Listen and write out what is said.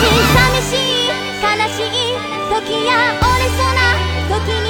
寂しい悲しい時や折れそうな時に